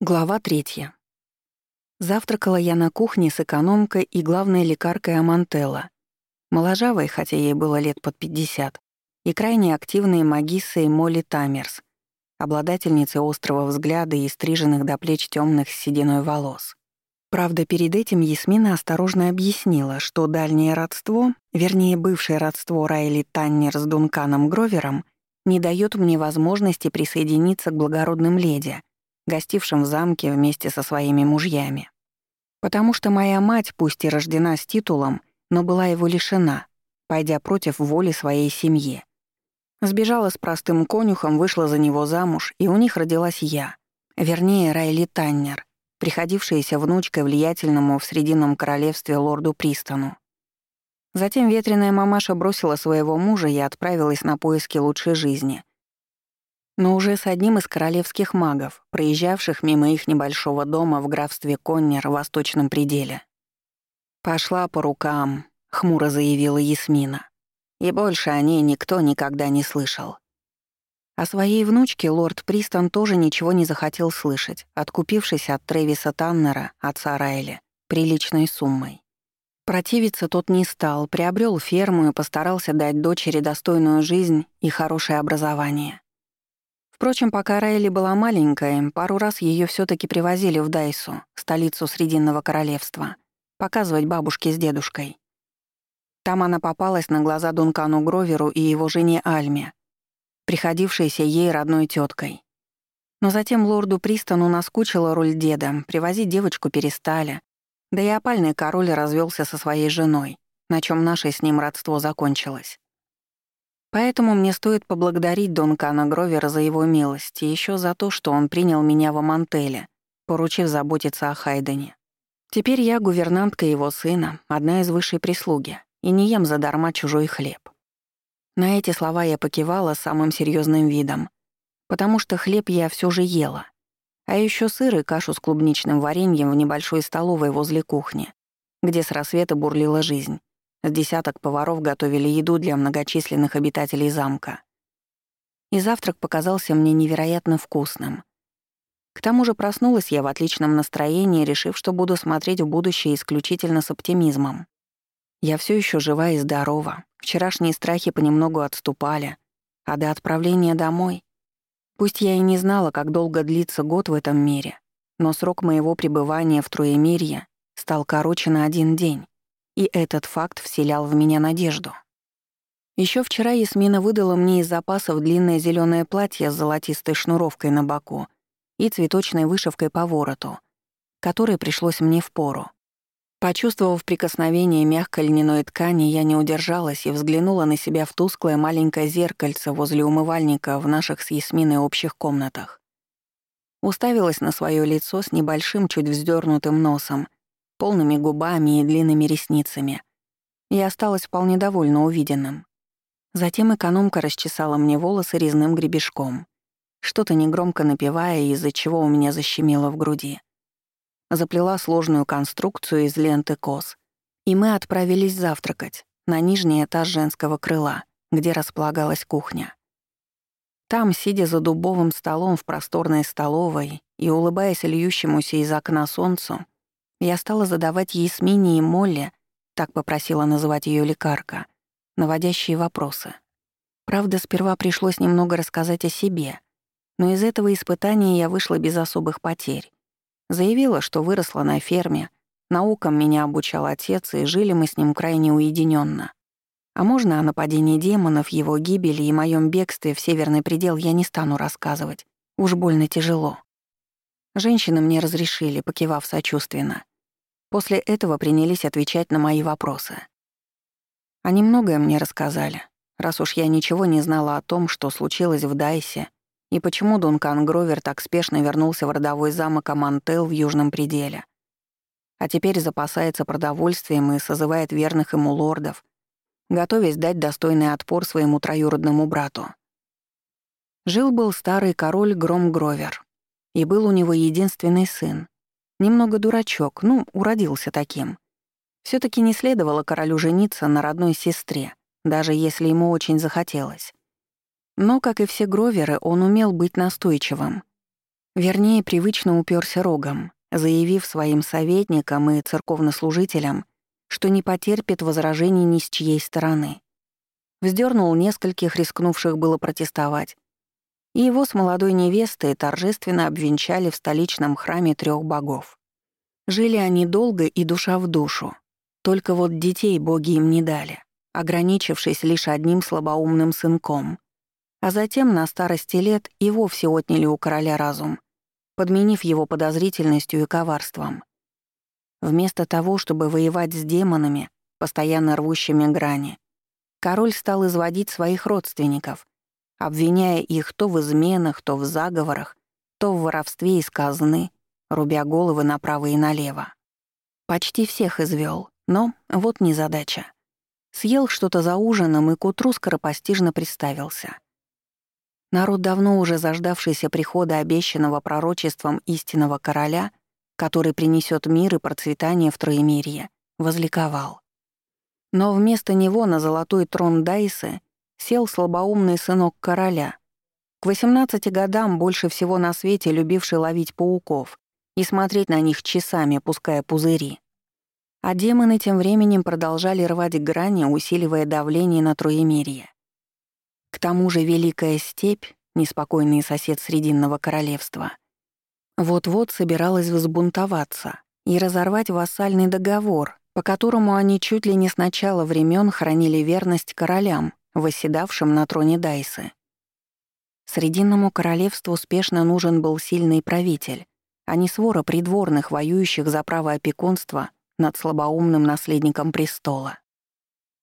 Глава третья. Завтракала я на кухне с экономкой и главной лекаркой Амантелла, моложавой, хотя ей было лет под 50, и крайне активной магиссой Молли Тамерс, обладательницей острого взгляда и стриженных до плеч темных с сединой волос. Правда, перед этим Ясмина осторожно объяснила, что дальнее родство, вернее, бывшее родство Райли Таннер с Дунканом Гровером, не дает мне возможности присоединиться к благородным леди — гостившим в замке вместе со своими мужьями. Потому что моя мать, пусть и рождена с титулом, но была его лишена, пойдя против воли своей семьи. Сбежала с простым конюхом, вышла за него замуж, и у них родилась я, вернее, Райли Таннер, приходившаяся внучкой влиятельному в Срединном королевстве лорду Пристону. Затем ветреная мамаша бросила своего мужа и отправилась на поиски лучшей жизни — но уже с одним из королевских магов, проезжавших мимо их небольшого дома в графстве Коннер в восточном пределе. «Пошла по рукам», — хмуро заявила Ясмина. И больше о ней никто никогда не слышал. О своей внучке лорд Пристон тоже ничего не захотел слышать, откупившись от Трэвиса Таннера, отца Райли, приличной суммой. Противиться тот не стал, приобрел ферму и постарался дать дочери достойную жизнь и хорошее образование. Впрочем, пока Райли была маленькая, пару раз ее все таки привозили в Дайсу, столицу Срединного королевства, показывать бабушке с дедушкой. Там она попалась на глаза Дункану Гроверу и его жене Альме, приходившейся ей родной теткой. Но затем лорду Пристону наскучила роль деда, привозить девочку перестали, да и опальный король развелся со своей женой, на чем наше с ним родство закончилось. Поэтому мне стоит поблагодарить Донкана Гровера за его милость и еще за то, что он принял меня в Амантеле, поручив заботиться о Хайдене. Теперь я гувернантка его сына, одна из высшей прислуги, и не ем задарма чужой хлеб. На эти слова я покивала самым серьезным видом, потому что хлеб я все же ела. А еще сыр и кашу с клубничным вареньем в небольшой столовой возле кухни, где с рассвета бурлила жизнь. С десяток поваров готовили еду для многочисленных обитателей замка. И завтрак показался мне невероятно вкусным. К тому же проснулась я в отличном настроении, решив, что буду смотреть в будущее исключительно с оптимизмом. Я все еще жива и здорова, вчерашние страхи понемногу отступали, а до отправления домой... Пусть я и не знала, как долго длится год в этом мире, но срок моего пребывания в Троемирье стал короче на один день. И этот факт вселял в меня надежду. Еще вчера Ясмина выдала мне из запасов длинное зеленое платье с золотистой шнуровкой на боку и цветочной вышивкой по вороту, которое пришлось мне в пору. Почувствовав прикосновение мягкой льняной ткани, я не удержалась и взглянула на себя в тусклое маленькое зеркальце возле умывальника в наших с Ясминой общих комнатах. Уставилась на свое лицо с небольшим, чуть вздернутым носом полными губами и длинными ресницами. Я осталась вполне довольна увиденным. Затем экономка расчесала мне волосы резным гребешком, что-то негромко напевая, из-за чего у меня защемило в груди. Заплела сложную конструкцию из ленты кос, и мы отправились завтракать на нижний этаж женского крыла, где располагалась кухня. Там, сидя за дубовым столом в просторной столовой и улыбаясь льющемуся из окна солнцу, я стала задавать Ясмине и Молле, так попросила называть ее лекарка, наводящие вопросы. Правда, сперва пришлось немного рассказать о себе, но из этого испытания я вышла без особых потерь. Заявила, что выросла на ферме, наукам меня обучал отец, и жили мы с ним крайне уединенно. А можно о нападении демонов, его гибели и моем бегстве в северный предел я не стану рассказывать. Уж больно тяжело. Женщины мне разрешили, покивав сочувственно. После этого принялись отвечать на мои вопросы. Они многое мне рассказали, раз уж я ничего не знала о том, что случилось в Дайсе и почему Дункан Гровер так спешно вернулся в родовой замок Амантел в Южном пределе. А теперь запасается продовольствием и созывает верных ему лордов, готовясь дать достойный отпор своему троюродному брату. Жил-был старый король Гром Гровер, и был у него единственный сын. Немного дурачок, ну, уродился таким. все таки не следовало королю жениться на родной сестре, даже если ему очень захотелось. Но, как и все Гроверы, он умел быть настойчивым. Вернее, привычно уперся рогом, заявив своим советникам и церковнослужителям, что не потерпит возражений ни с чьей стороны. Вздернул нескольких, рискнувших было протестовать, и его с молодой невестой торжественно обвенчали в столичном храме трех богов. Жили они долго и душа в душу, только вот детей боги им не дали, ограничившись лишь одним слабоумным сынком. А затем на старости лет и вовсе отняли у короля разум, подменив его подозрительностью и коварством. Вместо того, чтобы воевать с демонами, постоянно рвущими грани, король стал изводить своих родственников, обвиняя их то в изменах, то в заговорах, то в воровстве из казны, рубя головы направо и налево. Почти всех извел, но вот незадача. Съел что-то за ужином и к утру скоропостижно представился. Народ, давно уже заждавшийся прихода обещанного пророчеством истинного короля — который принесет мир и процветание в Троемирье, возликовал. Но вместо него на золотой трон Дайсы сел слабоумный сынок короля, к 18 годам больше всего на свете любивший ловить пауков и смотреть на них часами, пуская пузыри. А демоны тем временем продолжали рвать грани, усиливая давление на Троемирье. К тому же Великая Степь, неспокойный сосед Срединного королевства — вот-вот собиралась взбунтоваться и разорвать вассальный договор, по которому они чуть ли не с начала времен хранили верность королям, восседавшим на троне Дайсы. Срединному королевству успешно нужен был сильный правитель, а не свора придворных, воюющих за право опекунства над слабоумным наследником престола.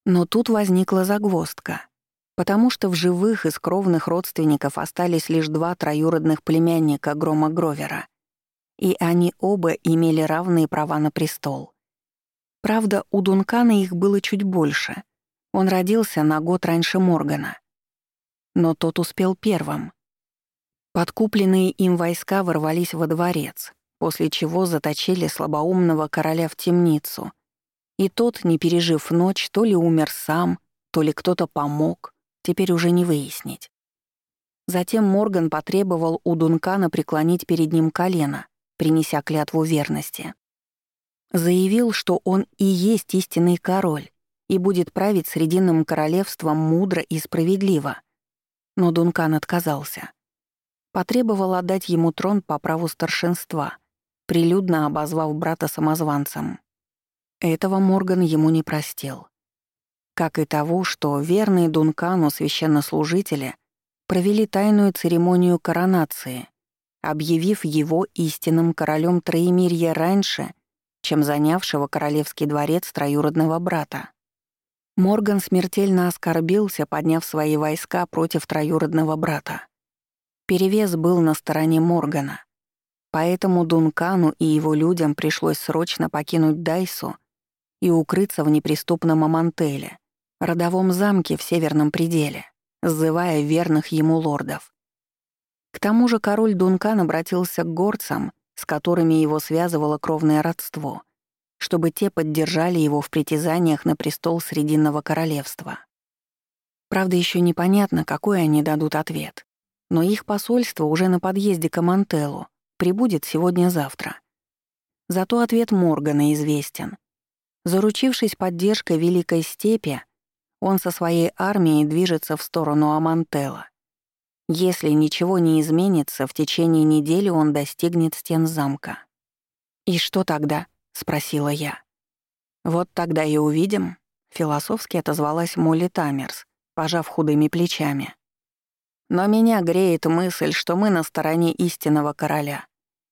Но тут возникла загвоздка, потому что в живых из кровных родственников остались лишь два троюродных племянника Грома Гровера, и они оба имели равные права на престол. Правда, у Дункана их было чуть больше. Он родился на год раньше Моргана. Но тот успел первым. Подкупленные им войска ворвались во дворец, после чего заточили слабоумного короля в темницу. И тот, не пережив ночь, то ли умер сам, то ли кто-то помог, теперь уже не выяснить. Затем Морган потребовал у Дункана преклонить перед ним колено, принеся клятву верности. Заявил, что он и есть истинный король и будет править Срединным королевством мудро и справедливо. Но Дункан отказался. Потребовал отдать ему трон по праву старшинства, прилюдно обозвав брата самозванцем. Этого Морган ему не простил как и того, что верные Дункану священнослужители провели тайную церемонию коронации, объявив его истинным королем Троемирья раньше, чем занявшего королевский дворец троюродного брата. Морган смертельно оскорбился, подняв свои войска против троюродного брата. Перевес был на стороне Моргана. Поэтому Дункану и его людям пришлось срочно покинуть Дайсу и укрыться в неприступном Амантеле, родовом замке в Северном пределе, сзывая верных ему лордов. К тому же король Дункан обратился к горцам, с которыми его связывало кровное родство, чтобы те поддержали его в притязаниях на престол Срединного королевства. Правда, еще непонятно, какой они дадут ответ, но их посольство уже на подъезде к Амантеллу прибудет сегодня-завтра. Зато ответ Моргана известен. Заручившись поддержкой Великой Степи, он со своей армией движется в сторону Амантела. Если ничего не изменится, в течение недели он достигнет стен замка. «И что тогда?» — спросила я. «Вот тогда и увидим», — философски отозвалась Молли Тамерс, пожав худыми плечами. «Но меня греет мысль, что мы на стороне истинного короля,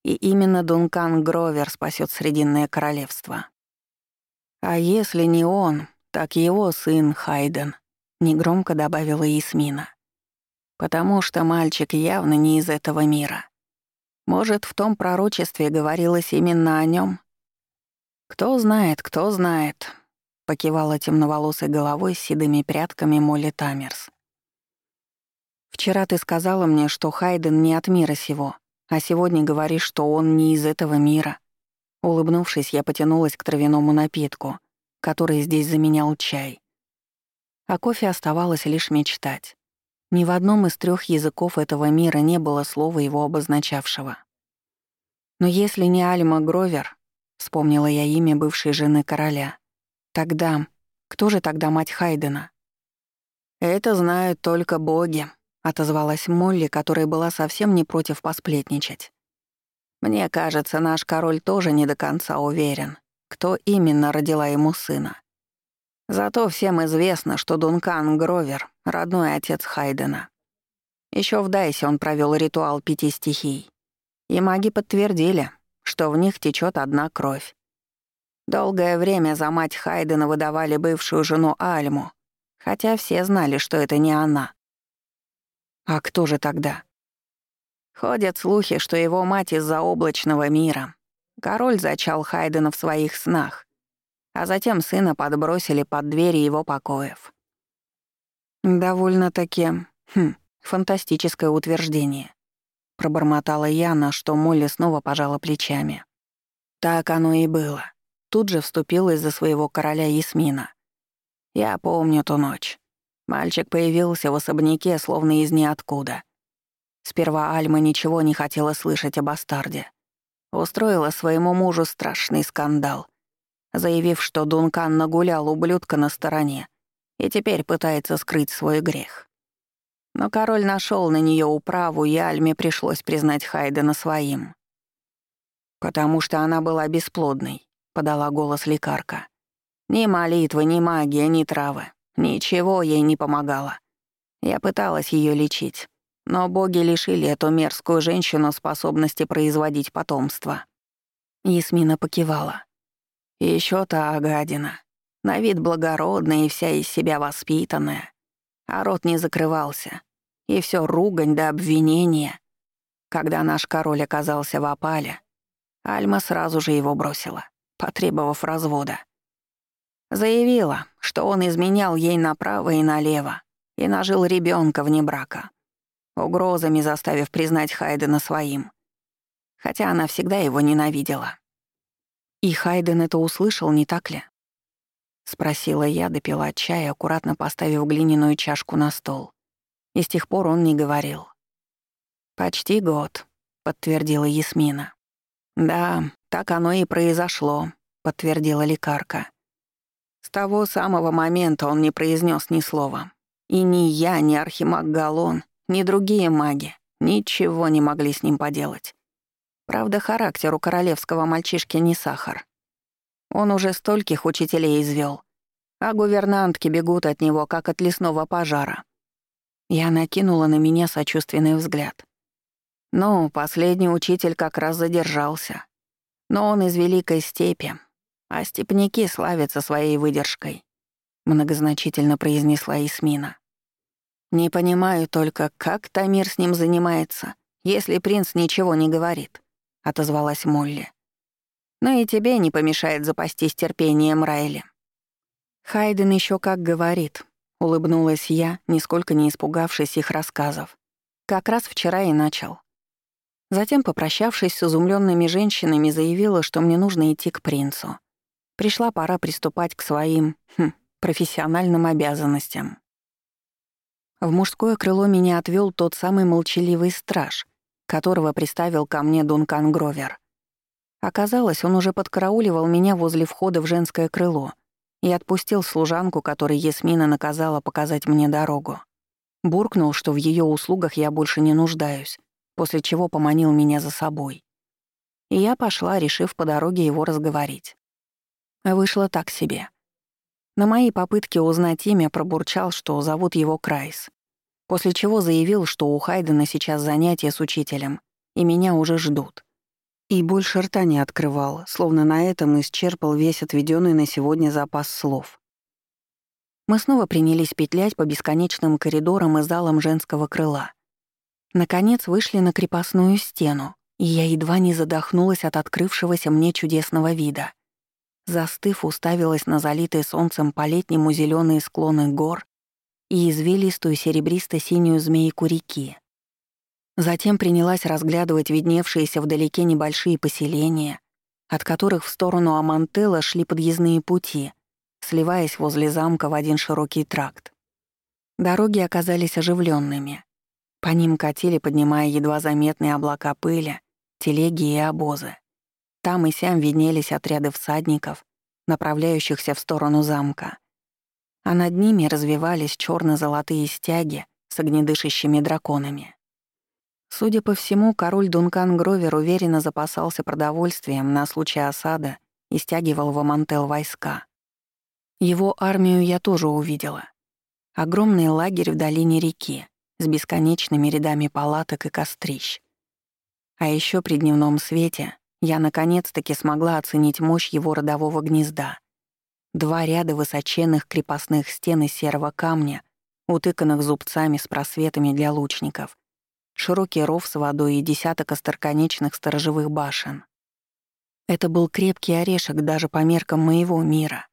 и именно Дункан Гровер спасет Срединное королевство. А если не он, так его сын Хайден», — негромко добавила Ясмина. «Потому что мальчик явно не из этого мира. Может, в том пророчестве говорилось именно о нем? «Кто знает, кто знает», — покивала темноволосой головой с седыми прядками Молли Тамерс. «Вчера ты сказала мне, что Хайден не от мира сего, а сегодня говоришь, что он не из этого мира». Улыбнувшись, я потянулась к травяному напитку — который здесь заменял чай. А кофе оставалось лишь мечтать. Ни в одном из трех языков этого мира не было слова его обозначавшего. Но если не Альма Гровер, вспомнила я имя бывшей жены короля, тогда кто же тогда мать Хайдена? Это знают только боги, отозвалась Молли, которая была совсем не против посплетничать. Мне кажется, наш король тоже не до конца уверен, кто именно родила ему сына. Зато всем известно, что Дункан Гровер — родной отец Хайдена. Еще в Дайсе он провел ритуал пяти стихий. И маги подтвердили, что в них течет одна кровь. Долгое время за мать Хайдена выдавали бывшую жену Альму, хотя все знали, что это не она. А кто же тогда? Ходят слухи, что его мать из-за облачного мира. Король зачал Хайдена в своих снах, а затем сына подбросили под двери его покоев. Довольно-таки, хм, фантастическое утверждение пробормотала я, на что Молли снова пожала плечами. Так оно и было. Тут же вступилась за своего короля Ясмина. Я помню ту ночь. Мальчик появился в особняке, словно из ниоткуда. Сперва Альма ничего не хотела слышать о бастарде. Устроила своему мужу страшный скандал, заявив, что Дункан нагулял ублюдка на стороне и теперь пытается скрыть свой грех. Но король нашел на нее управу, и Альме пришлось признать Хайдена своим. «Потому что она была бесплодной», — подала голос лекарка. «Ни молитвы, ни магия, ни травы. Ничего ей не помогало. Я пыталась ее лечить, но боги лишили эту мерзкую женщину способности производить потомство». Ясмина покивала. Еще та гадина. На вид благородная и вся из себя воспитанная а рот не закрывался. И все ругань до обвинения. Когда наш король оказался в опале, Альма сразу же его бросила, потребовав развода. Заявила, что он изменял ей направо и налево и нажил ребенка вне брака, угрозами заставив признать Хайдена своим, хотя она всегда его ненавидела. И Хайден это услышал, не так ли? Спросила я, допила чай, аккуратно поставив глиняную чашку на стол. И с тех пор он не говорил. «Почти год», — подтвердила Ясмина. «Да, так оно и произошло», — подтвердила лекарка. С того самого момента он не произнес ни слова. И ни я, ни Архимаг Галон, ни другие маги ничего не могли с ним поделать. Правда, характер у королевского мальчишки не сахар. Он уже стольких учителей извел, а гувернантки бегут от него, как от лесного пожара. Я накинула на меня сочувственный взгляд. Ну, последний учитель как раз задержался. Но он из Великой Степи, а степняки славятся своей выдержкой, многозначительно произнесла Исмина. Не понимаю только, как Тамир с ним занимается, если принц ничего не говорит, отозвалась Молли. Но и тебе не помешает запастись терпением, Райли. Хайден еще как говорит, улыбнулась я, нисколько не испугавшись их рассказов. Как раз вчера и начал. Затем, попрощавшись с изумленными женщинами, заявила, что мне нужно идти к принцу. Пришла пора приступать к своим, хм, профессиональным обязанностям. В мужское крыло меня отвел тот самый молчаливый страж, которого приставил ко мне Дункан Гровер. Оказалось, он уже подкарауливал меня возле входа в женское крыло и отпустил служанку, которой Ясмина наказала показать мне дорогу. Буркнул, что в ее услугах я больше не нуждаюсь, после чего поманил меня за собой. И я пошла, решив по дороге его разговорить. Вышло так себе. На мои попытки узнать имя пробурчал, что зовут его Крайс, после чего заявил, что у Хайдена сейчас занятия с учителем, и меня уже ждут. И больше рта не открывал, словно на этом исчерпал весь отведенный на сегодня запас слов. Мы снова принялись петлять по бесконечным коридорам и залам женского крыла. Наконец вышли на крепостную стену, и я едва не задохнулась от открывшегося мне чудесного вида. Застыв, уставилась на залитые солнцем по-летнему зеленые склоны гор и извилистую серебристо-синюю змейку реки. Затем принялась разглядывать видневшиеся вдалеке небольшие поселения, от которых в сторону Амантелла шли подъездные пути, сливаясь возле замка в один широкий тракт. Дороги оказались оживленными. По ним катили, поднимая едва заметные облака пыли, телеги и обозы. Там и сям виднелись отряды всадников, направляющихся в сторону замка. А над ними развивались черно золотые стяги с огнедышащими драконами. Судя по всему, король Дункан Гровер уверенно запасался продовольствием на случай осады и стягивал в Амантел войска. Его армию я тоже увидела. Огромный лагерь в долине реки с бесконечными рядами палаток и кострищ. А еще при дневном свете я наконец-таки смогла оценить мощь его родового гнезда. Два ряда высоченных крепостных стен из серого камня, утыканных зубцами с просветами для лучников, широкий ров с водой и десяток остроконечных сторожевых башен. Это был крепкий орешек даже по меркам моего мира.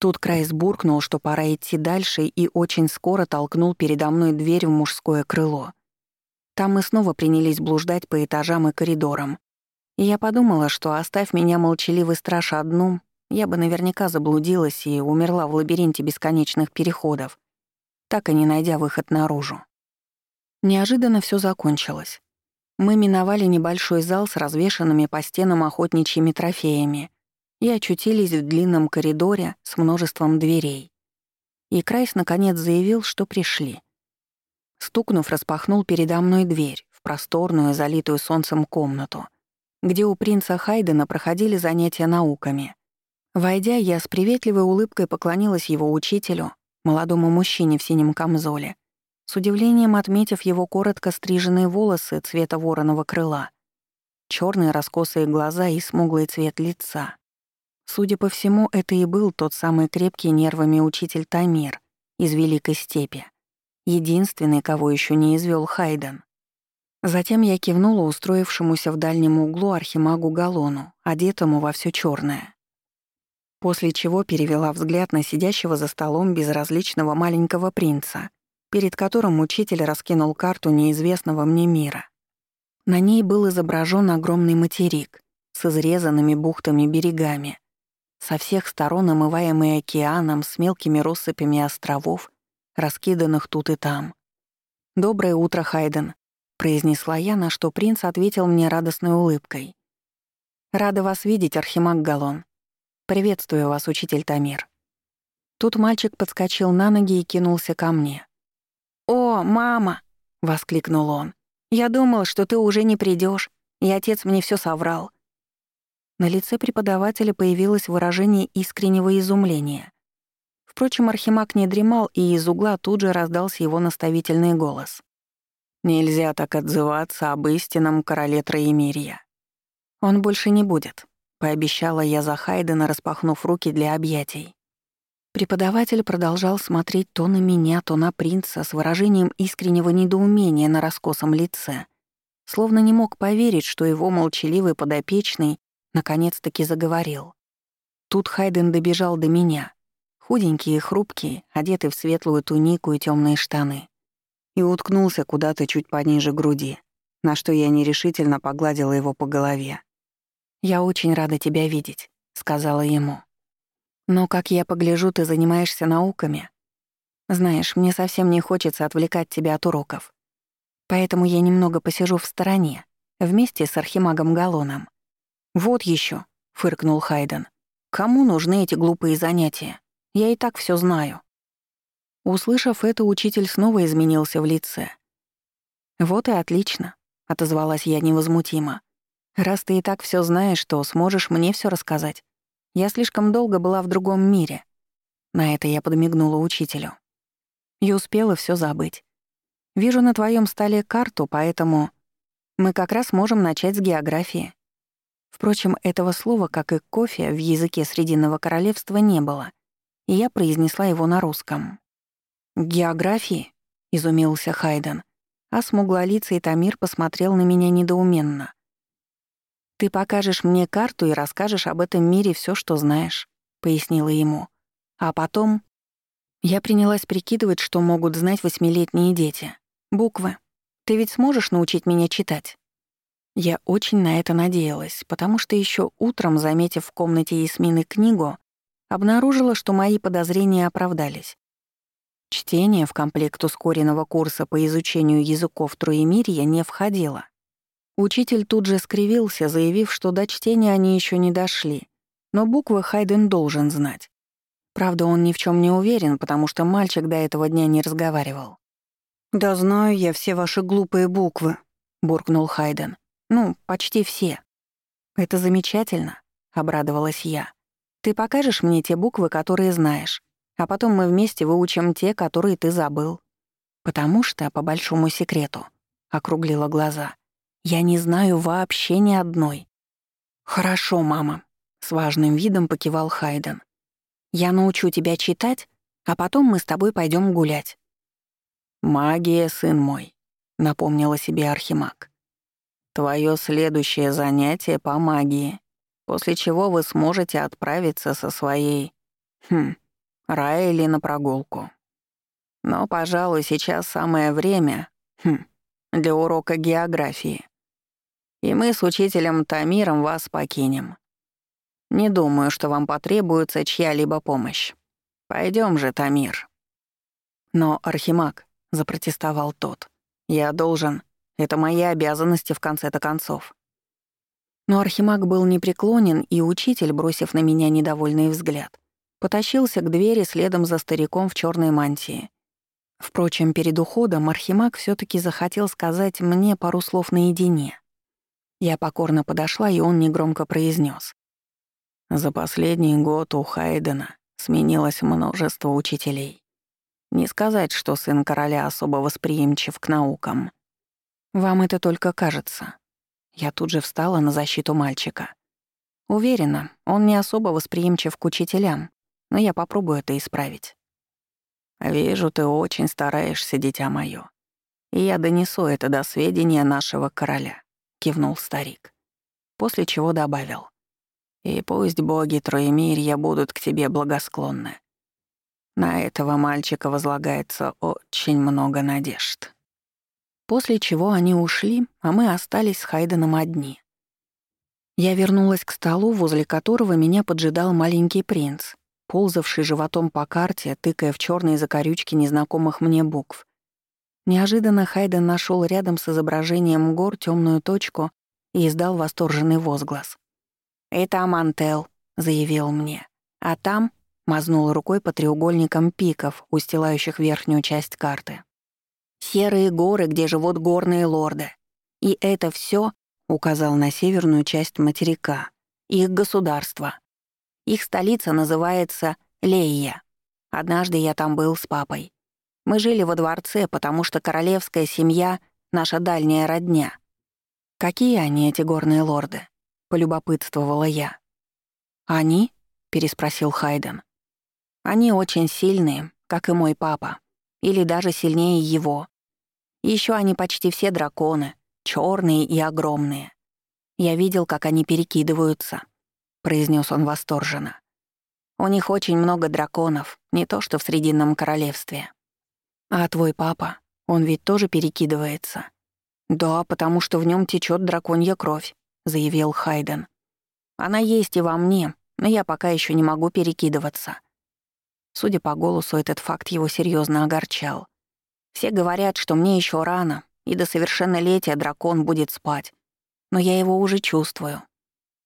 Тут Крайс буркнул, что пора идти дальше, и очень скоро толкнул передо мной дверь в мужское крыло. Там мы снова принялись блуждать по этажам и коридорам. И я подумала, что оставь меня молчаливый страж одну, я бы наверняка заблудилась и умерла в лабиринте бесконечных переходов, так и не найдя выход наружу. Неожиданно все закончилось. Мы миновали небольшой зал с развешанными по стенам охотничьими трофеями и очутились в длинном коридоре с множеством дверей. И Крайс наконец заявил, что пришли. Стукнув, распахнул передо мной дверь в просторную, залитую солнцем комнату, где у принца Хайдена проходили занятия науками. Войдя, я с приветливой улыбкой поклонилась его учителю, молодому мужчине в синем камзоле, с удивлением отметив его коротко стриженные волосы цвета вороного крыла, черные раскосые глаза и смуглый цвет лица. Судя по всему, это и был тот самый крепкий нервами учитель Тамир из Великой Степи, единственный, кого еще не извел Хайден. Затем я кивнула устроившемуся в дальнем углу архимагу Галону, одетому во все черное. После чего перевела взгляд на сидящего за столом безразличного маленького принца, перед которым учитель раскинул карту неизвестного мне мира. На ней был изображен огромный материк с изрезанными бухтами берегами, со всех сторон омываемый океаном с мелкими россыпями островов, раскиданных тут и там. «Доброе утро, Хайден», — произнесла я, на что принц ответил мне радостной улыбкой. «Рада вас видеть, Архимаг Галон. Приветствую вас, учитель Тамир». Тут мальчик подскочил на ноги и кинулся ко мне. «О, мама!» — воскликнул он. «Я думал, что ты уже не придешь, и отец мне все соврал». На лице преподавателя появилось выражение искреннего изумления. Впрочем, Архимаг не дремал, и из угла тут же раздался его наставительный голос. «Нельзя так отзываться об истинном короле Троемирья. Он больше не будет», — пообещала я за Хайдена, распахнув руки для объятий. Преподаватель продолжал смотреть то на меня, то на принца с выражением искреннего недоумения на раскосом лице, словно не мог поверить, что его молчаливый подопечный наконец-таки заговорил. Тут Хайден добежал до меня, худенький и хрупкий, одетый в светлую тунику и темные штаны, и уткнулся куда-то чуть пониже груди, на что я нерешительно погладила его по голове. «Я очень рада тебя видеть», — сказала ему. Но, как я погляжу, ты занимаешься науками. Знаешь, мне совсем не хочется отвлекать тебя от уроков. Поэтому я немного посижу в стороне, вместе с архимагом Галоном. Вот еще, фыркнул Хайден. Кому нужны эти глупые занятия? Я и так все знаю. Услышав это, учитель снова изменился в лице. «Вот и отлично», — отозвалась я невозмутимо. «Раз ты и так все знаешь, то сможешь мне все рассказать. Я слишком долго была в другом мире. На это я подмигнула учителю. И успела все забыть. Вижу на твоем столе карту, поэтому мы как раз можем начать с географии. Впрочем, этого слова, как и кофе, в языке Срединного королевства не было, и я произнесла его на русском. «Географии?» — изумился Хайден, а смуглолицый Тамир посмотрел на меня недоуменно. «Ты покажешь мне карту и расскажешь об этом мире все, что знаешь», — пояснила ему. «А потом...» Я принялась прикидывать, что могут знать восьмилетние дети. Буквы. Ты ведь сможешь научить меня читать? Я очень на это надеялась, потому что еще утром, заметив в комнате Ясмины книгу, обнаружила, что мои подозрения оправдались. Чтение в комплект ускоренного курса по изучению языков Троемирья не входило. Учитель тут же скривился, заявив, что до чтения они еще не дошли, но буквы Хайден должен знать. Правда, он ни в чем не уверен, потому что мальчик до этого дня не разговаривал. «Да знаю я все ваши глупые буквы», — буркнул Хайден. «Ну, почти все». «Это замечательно», — обрадовалась я. «Ты покажешь мне те буквы, которые знаешь, а потом мы вместе выучим те, которые ты забыл». «Потому что, по большому секрету», — округлила глаза, «я не знаю вообще ни одной». «Хорошо, мама», — с важным видом покивал Хайден. «Я научу тебя читать, а потом мы с тобой пойдем гулять». «Магия, сын мой», — напомнила себе Архимаг. «Твое следующее занятие по магии, после чего вы сможете отправиться со своей... Хм, Райли на прогулку. Но, пожалуй, сейчас самое время... Хм, для урока географии. И мы с учителем Тамиром вас покинем. Не думаю, что вам потребуется чья-либо помощь. Пойдем же, Тамир». «Но, Архимаг», — запротестовал тот, — «я должен. Это мои обязанности в конце-то концов». Но Архимаг был непреклонен, и учитель, бросив на меня недовольный взгляд, потащился к двери следом за стариком в черной мантии. Впрочем, перед уходом Архимаг все таки захотел сказать мне пару слов наедине. Я покорно подошла, и он негромко произнес: за последний год у Хайдена сменилось множество учителей. Не сказать, что сын короля особо восприимчив к наукам. Вам это только кажется. Я тут же встала на защиту мальчика. Уверена, он не особо восприимчив к учителям, но я попробую это исправить. «Вижу, ты очень стараешься, дитя моё. И я донесу это до сведения нашего короля», — кивнул старик. После чего добавил. И пусть боги Троемирья будут к тебе благосклонны. На этого мальчика возлагается очень много надежд. После чего они ушли, а мы остались с Хайденом одни. Я вернулась к столу, возле которого меня поджидал маленький принц, ползавший животом по карте, тыкая в черные закорючки незнакомых мне букв. Неожиданно Хайден нашел рядом с изображением гор темную точку и издал восторженный возглас. «Это Амантел», — заявил мне. «А там...» — мазнул рукой по треугольникам пиков, устилающих верхнюю часть карты. «Серые горы, где живут горные лорды. И это все, указал на северную часть материка, их государство. Их столица называется Лейя. Однажды я там был с папой. Мы жили во дворце, потому что королевская семья — наша дальняя родня. Какие они, эти горные лорды? полюбопытствовала я. «Они?» — переспросил Хайден. «Они очень сильные, как и мой папа. Или даже сильнее его. Еще они почти все драконы, черные и огромные. Я видел, как они перекидываются», — произнес он восторженно. «У них очень много драконов, не то что в Срединном королевстве». «А твой папа, он ведь тоже перекидывается?» «Да, потому что в нем течет драконья кровь. — заявил Хайден. «Она есть и во мне, но я пока еще не могу перекидываться». Судя по голосу, этот факт его серьезно огорчал. Все говорят, что мне еще рано, и до совершеннолетия дракон будет спать. Но я его уже чувствую.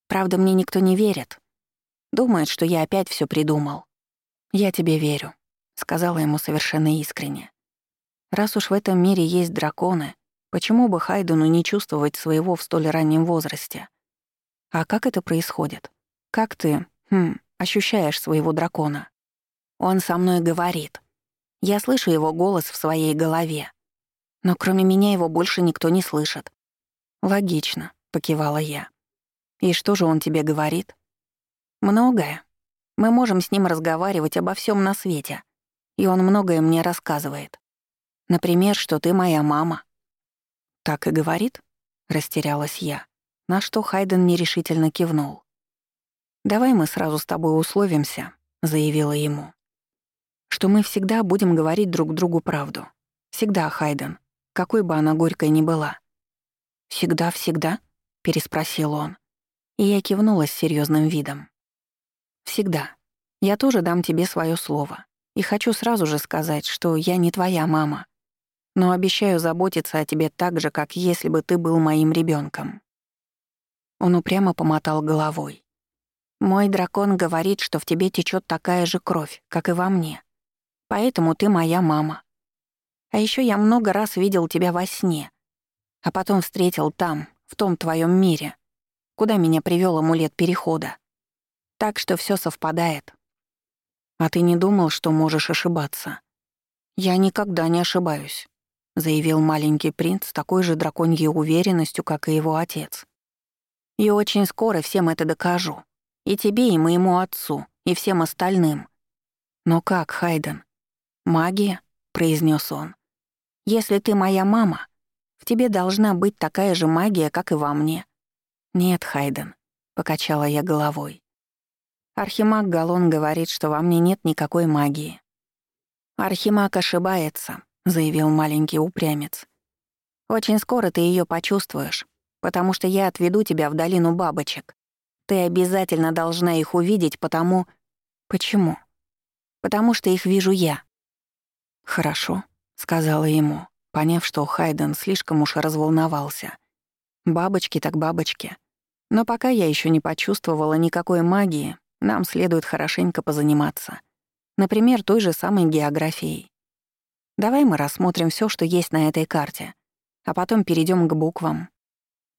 Правда, мне никто не верит. Думает, что я опять все придумал. «Я тебе верю», — сказала ему совершенно искренне. «Раз уж в этом мире есть драконы, Почему бы Хайдену не чувствовать своего в столь раннем возрасте? А как это происходит? Как ты, хм, ощущаешь своего дракона? Он со мной говорит. Я слышу его голос в своей голове. Но кроме меня его больше никто не слышит. Логично, покивала я. И что же он тебе говорит? Многое. Мы можем с ним разговаривать обо всем на свете. И он многое мне рассказывает. Например, что ты моя мама, «Так и говорит?» — растерялась я, на что Хайден нерешительно кивнул. «Давай мы сразу с тобой условимся», — заявила ему. «Что мы всегда будем говорить друг другу правду. Всегда, Хайден, какой бы она горькой ни была». «Всегда-всегда?» — переспросил он. И я кивнула с серьезным видом. «Всегда. Я тоже дам тебе свое слово. И хочу сразу же сказать, что я не твоя мама. Но обещаю заботиться о тебе так же, как если бы ты был моим ребенком. Он упрямо помотал головой. «Мой дракон говорит, что в тебе течет такая же кровь, как и во мне. Поэтому ты моя мама. А еще я много раз видел тебя во сне, а потом встретил там, в том твоем мире, куда меня привел амулет перехода. Так что все совпадает. А ты не думал, что можешь ошибаться? Я никогда не ошибаюсь, заявил маленький принц с такой же драконьей уверенностью, как и его отец. И очень скоро всем это докажу. И тебе, и моему отцу, и всем остальным. Но как, Хайден? Магия, произнес он. Если ты моя мама, в тебе должна быть такая же магия, как и во мне. Нет, Хайден, покачала я головой. Архимаг Галон говорит, что во мне нет никакой магии. Архимаг ошибается, заявил маленький упрямец. Очень скоро ты ее почувствуешь, потому что я отведу тебя в долину бабочек. Ты обязательно должна их увидеть, потому... Почему? Потому что их вижу я. Хорошо, сказала ему поняв, что Хайден слишком уж разволновался. Бабочки так бабочки. Но пока я еще не почувствовала никакой магии, нам следует хорошенько позаниматься. Например, той же самой географией. Давай мы рассмотрим все, что есть на этой карте, а потом перейдем к буквам.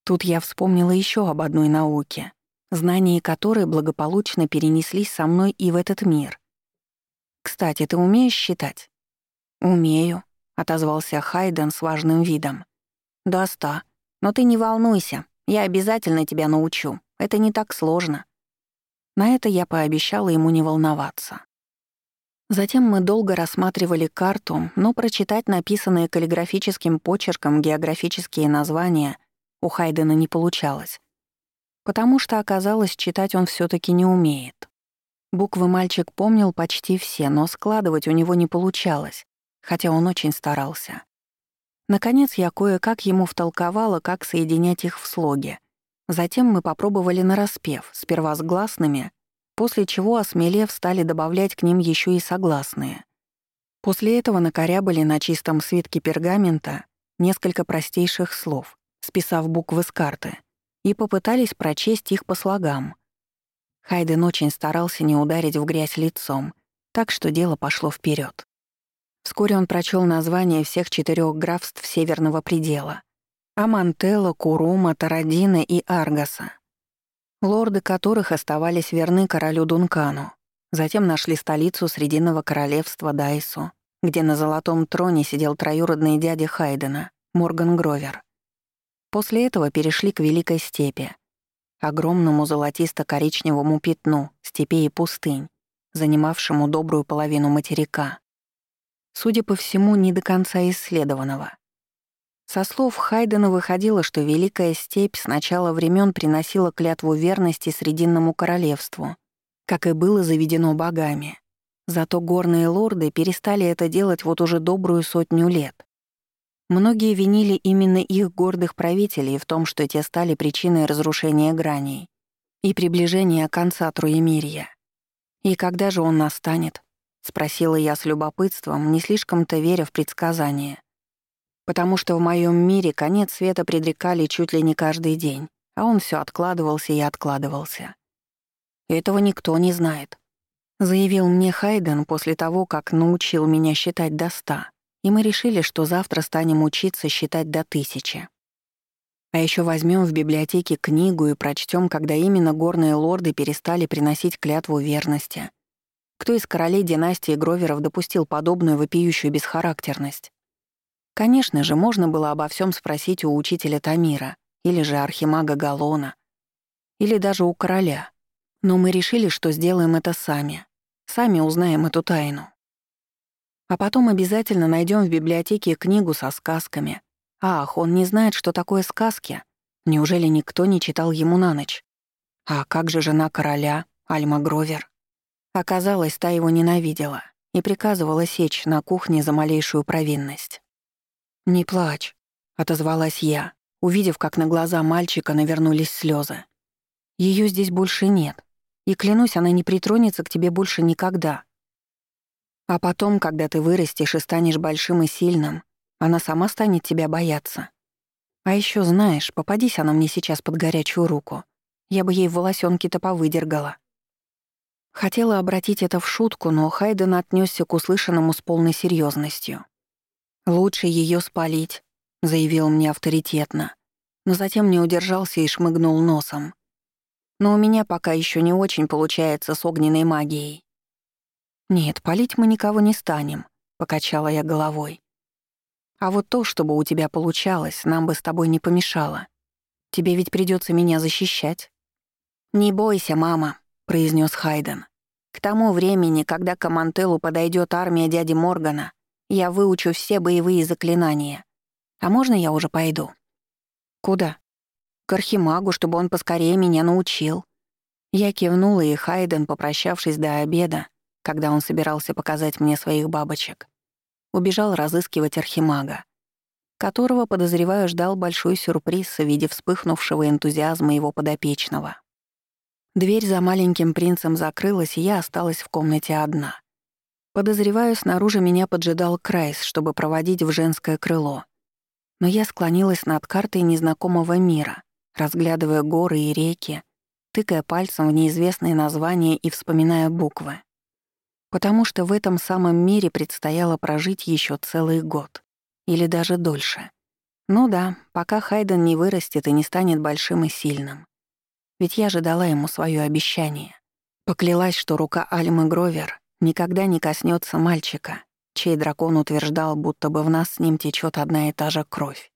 Тут я вспомнила еще об одной науке, знания которой благополучно перенеслись со мной и в этот мир. Кстати, ты умеешь считать? Умею, — отозвался Хайден с важным видом. «До ста. Но ты не волнуйся, я обязательно тебя научу. Это не так сложно». На это я пообещала ему не волноваться. Затем мы долго рассматривали карту, но прочитать написанные каллиграфическим почерком географические названия у Хайдена не получалось. Потому что, оказалось, читать он все таки не умеет. Буквы мальчик помнил почти все, но складывать у него не получалось хотя он очень старался. Наконец я кое-как ему втолковала, как соединять их в слоге. Затем мы попробовали нараспев, сперва с гласными, после чего, осмелев, стали добавлять к ним еще и согласные. После этого накорябали на чистом свитке пергамента несколько простейших слов, списав буквы с карты, и попытались прочесть их по слогам. Хайден очень старался не ударить в грязь лицом, так что дело пошло вперед. Вскоре он прочел названия всех четырех графств Северного предела — Амантелла, Курума, Тарадина и Аргаса, лорды которых оставались верны королю Дункану. Затем нашли столицу Срединного королевства Дайсу, где на золотом троне сидел троюродный дядя Хайдена, Морган Гровер. После этого перешли к Великой степи, огромному золотисто-коричневому пятну степей и пустынь, занимавшему добрую половину материка судя по всему, не до конца исследованного. Со слов Хайдена выходило, что Великая Степь с начала времен приносила клятву верности Срединному королевству, как и было заведено богами. Зато горные лорды перестали это делать вот уже добрую сотню лет. Многие винили именно их гордых правителей в том, что те стали причиной разрушения граней и приближения конца Троемирья. И когда же он настанет? — спросила я с любопытством, не слишком-то веря в предсказания. Потому что в моем мире конец света предрекали чуть ли не каждый день, а он все откладывался и откладывался. «Этого никто не знает», — заявил мне Хайден после того, как научил меня считать до ста, и мы решили, что завтра станем учиться считать до тысячи. А еще возьмем в библиотеке книгу и прочтем, когда именно горные лорды перестали приносить клятву верности — кто из королей династии Гроверов допустил подобную вопиющую бесхарактерность? Конечно же, можно было обо всем спросить у учителя Тамира, или же архимага Галона, или даже у короля. Но мы решили, что сделаем это сами. Сами узнаем эту тайну. А потом обязательно найдем в библиотеке книгу со сказками. Ах, он не знает, что такое сказки. Неужели никто не читал ему на ночь? А как же жена короля, Альма Гровер? Оказалось, та его ненавидела и приказывала сечь на кухне за малейшую провинность. «Не плачь», — отозвалась я, увидев, как на глаза мальчика навернулись слезы. Ее здесь больше нет, и, клянусь, она не притронется к тебе больше никогда. А потом, когда ты вырастешь и станешь большим и сильным, Она сама станет тебя бояться. А еще знаешь, попадись она мне сейчас под горячую руку. Я бы ей волосенки-то повыдергала. Хотела обратить это в шутку, но Хайден отнесся к услышанному с полной серьезностью. «Лучше ее спалить», — заявил мне авторитетно, но затем не удержался и шмыгнул носом. «Но у меня пока еще не очень получается с огненной магией». «Нет, палить мы никого не станем», — покачала я головой. «А вот то, чтобы у тебя получалось, нам бы с тобой не помешало. Тебе ведь придется меня защищать». «Не бойся, мама», — произнес Хайден. «К тому времени, когда к Амантеллу подойдет армия дяди Моргана, я выучу все боевые заклинания. А можно я уже пойду?» «Куда?» «К Архимагу, чтобы он поскорее меня научил». Я кивнула, и Хайден, попрощавшись до обеда, когда он собирался показать мне своих бабочек, убежал разыскивать Архимага, которого, подозреваю, ждал большой сюрприз в виде вспыхнувшего энтузиазма его подопечного. Дверь за маленьким принцем закрылась, и я осталась в комнате одна. Подозреваю, снаружи меня поджидал Крайс, чтобы проводить в женское крыло. Но я склонилась над картой незнакомого мира, разглядывая горы и реки, тыкая пальцем в неизвестные названия и вспоминая буквы. Потому что в этом самом мире предстояло прожить еще целый год. Или даже дольше. Ну да, пока Хайден не вырастет и не станет большим и сильным. Ведь я же дала ему свое обещание. Поклялась, что рука Альмы Гровер никогда не коснется мальчика, чей дракон утверждал, будто бы в нас с ним течет одна и та же кровь.